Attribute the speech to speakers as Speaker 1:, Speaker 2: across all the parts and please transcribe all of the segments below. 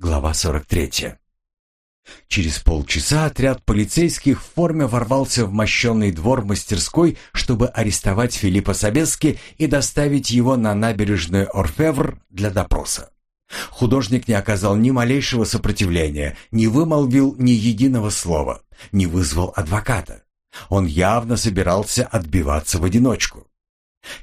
Speaker 1: Глава 43. Через полчаса отряд полицейских в форме ворвался в мощенный двор мастерской, чтобы арестовать Филиппа Собески и доставить его на набережную Орфевр для допроса. Художник не оказал ни малейшего сопротивления, не вымолвил ни единого слова, не вызвал адвоката. Он явно собирался отбиваться в одиночку.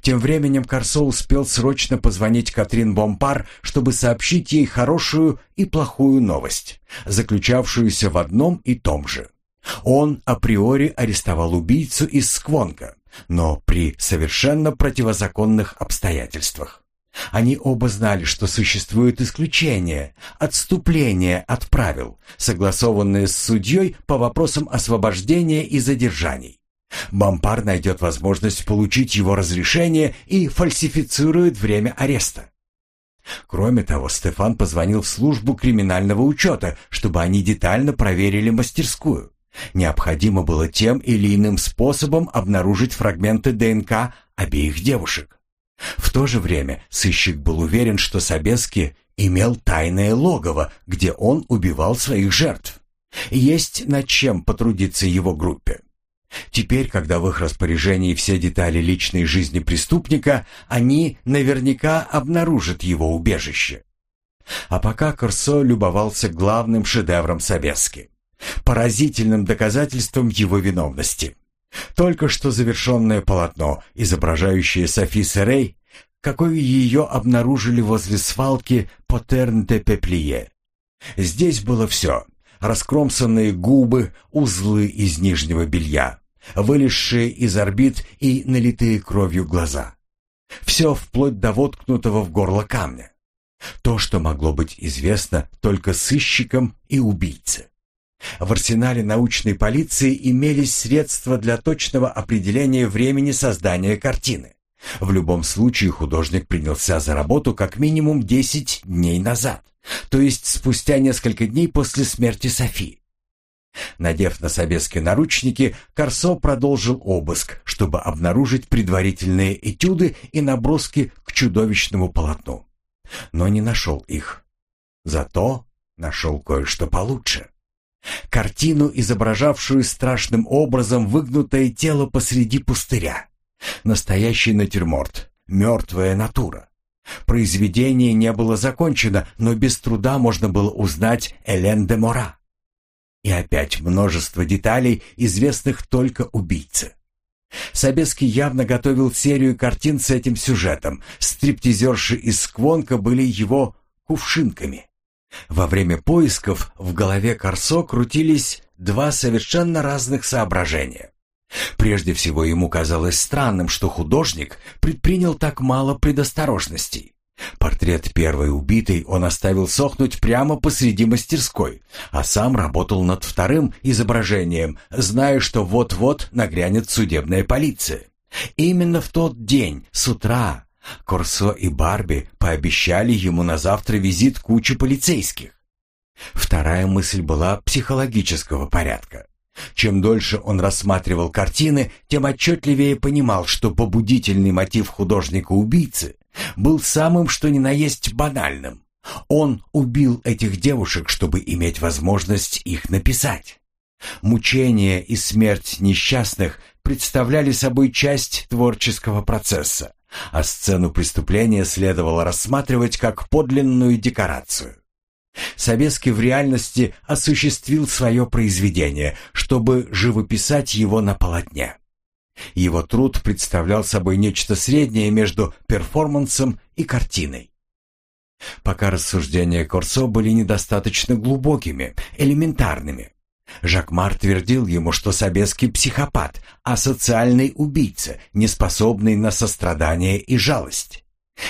Speaker 1: Тем временем Корсо успел срочно позвонить Катрин Бомпар, чтобы сообщить ей хорошую и плохую новость, заключавшуюся в одном и том же. Он априори арестовал убийцу из Сквонка, но при совершенно противозаконных обстоятельствах. Они оба знали, что существует исключение, отступление от правил, согласованное с судьей по вопросам освобождения и задержаний. Бампар найдет возможность получить его разрешение и фальсифицирует время ареста. Кроме того, Стефан позвонил в службу криминального учета, чтобы они детально проверили мастерскую. Необходимо было тем или иным способом обнаружить фрагменты ДНК обеих девушек. В то же время сыщик был уверен, что Собески имел тайное логово, где он убивал своих жертв. Есть над чем потрудиться его группе. Теперь, когда в их распоряжении все детали личной жизни преступника, они наверняка обнаружат его убежище. А пока Корсо любовался главным шедевром Собески, поразительным доказательством его виновности. Только что завершенное полотно, изображающее Софи Серей, какое ее обнаружили возле свалки Потерн-де-Пеплие. Здесь было все — раскромсанные губы, узлы из нижнего белья, вылезшие из орбит и налитые кровью глаза. Все вплоть до воткнутого в горло камня. То, что могло быть известно только сыщикам и убийце. В арсенале научной полиции имелись средства для точного определения времени создания картины. В любом случае художник принялся за работу как минимум 10 дней назад, то есть спустя несколько дней после смерти Софии. Надев на Собески наручники, Корсо продолжил обыск, чтобы обнаружить предварительные этюды и наброски к чудовищному полотну. Но не нашел их. Зато нашел кое-что получше. Картину, изображавшую страшным образом выгнутое тело посреди пустыря. Настоящий натюрморт, мертвая натура. Произведение не было закончено, но без труда можно было узнать Элен де Мора. И опять множество деталей, известных только убийце. Собеский явно готовил серию картин с этим сюжетом. Стриптизерши из Сквонка были его кувшинками. Во время поисков в голове Корсо крутились два совершенно разных соображения. Прежде всего ему казалось странным, что художник предпринял так мало предосторожностей. Портрет первой убитой он оставил сохнуть прямо посреди мастерской, а сам работал над вторым изображением, зная, что вот-вот нагрянет судебная полиция. Именно в тот день, с утра, Корсо и Барби пообещали ему на завтра визит кучи полицейских. Вторая мысль была психологического порядка. Чем дольше он рассматривал картины, тем отчетливее понимал, что побудительный мотив художника-убийцы был самым что ни на есть банальным. Он убил этих девушек, чтобы иметь возможность их написать. Мучение и смерть несчастных представляли собой часть творческого процесса, а сцену преступления следовало рассматривать как подлинную декорацию. Советский в реальности осуществил свое произведение, чтобы живописать его на полотне. Его труд представлял собой нечто среднее между перформансом и картиной. Пока рассуждения Корсо были недостаточно глубокими, элементарными. Жакмар твердил ему, что Собеский психопат, а социальный убийца, неспособный на сострадание и жалость.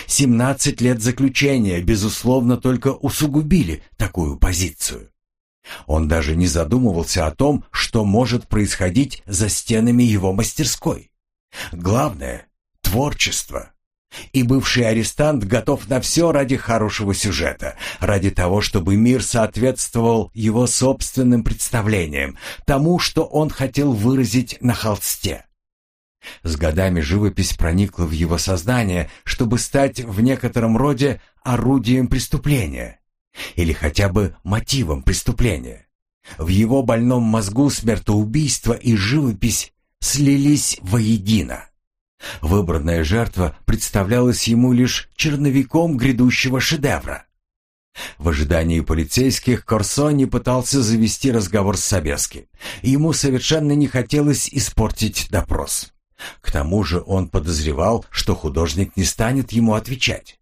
Speaker 1: Семнадцать лет заключения, безусловно, только усугубили такую позицию. Он даже не задумывался о том, что может происходить за стенами его мастерской. Главное — творчество. И бывший арестант готов на все ради хорошего сюжета, ради того, чтобы мир соответствовал его собственным представлениям, тому, что он хотел выразить на холсте. С годами живопись проникла в его сознание, чтобы стать в некотором роде орудием преступления. Или хотя бы мотивом преступления. В его больном мозгу смертоубийство и живопись слились воедино. Выбранная жертва представлялась ему лишь черновиком грядущего шедевра. В ожидании полицейских Корсони пытался завести разговор с Собески. Ему совершенно не хотелось испортить допрос. К тому же он подозревал, что художник не станет ему отвечать.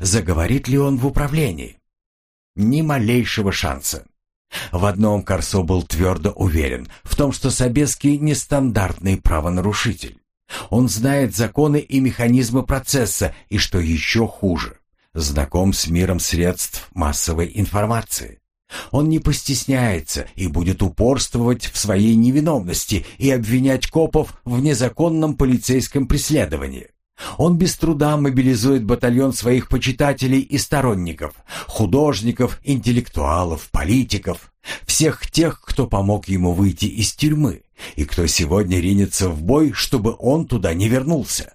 Speaker 1: Заговорит ли он в управлении? Ни малейшего шанса. В одном Корсо был твердо уверен, в том, что Собеский нестандартный правонарушитель. Он знает законы и механизмы процесса, и, что еще хуже, знаком с миром средств массовой информации. Он не постесняется и будет упорствовать в своей невиновности и обвинять копов в незаконном полицейском преследовании. Он без труда мобилизует батальон своих почитателей и сторонников, художников, интеллектуалов, политиков, всех тех, кто помог ему выйти из тюрьмы и кто сегодня ринется в бой, чтобы он туда не вернулся.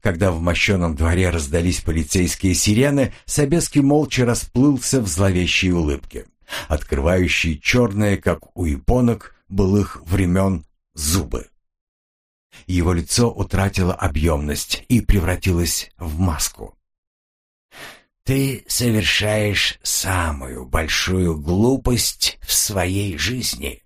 Speaker 1: Когда в мощеном дворе раздались полицейские сирены, Собеский молча расплылся в зловещей улыбке, открывающей черные, как у японок былых времен, зубы. Его лицо утратило объемность и превратилось в маску. «Ты совершаешь самую большую глупость в своей жизни»,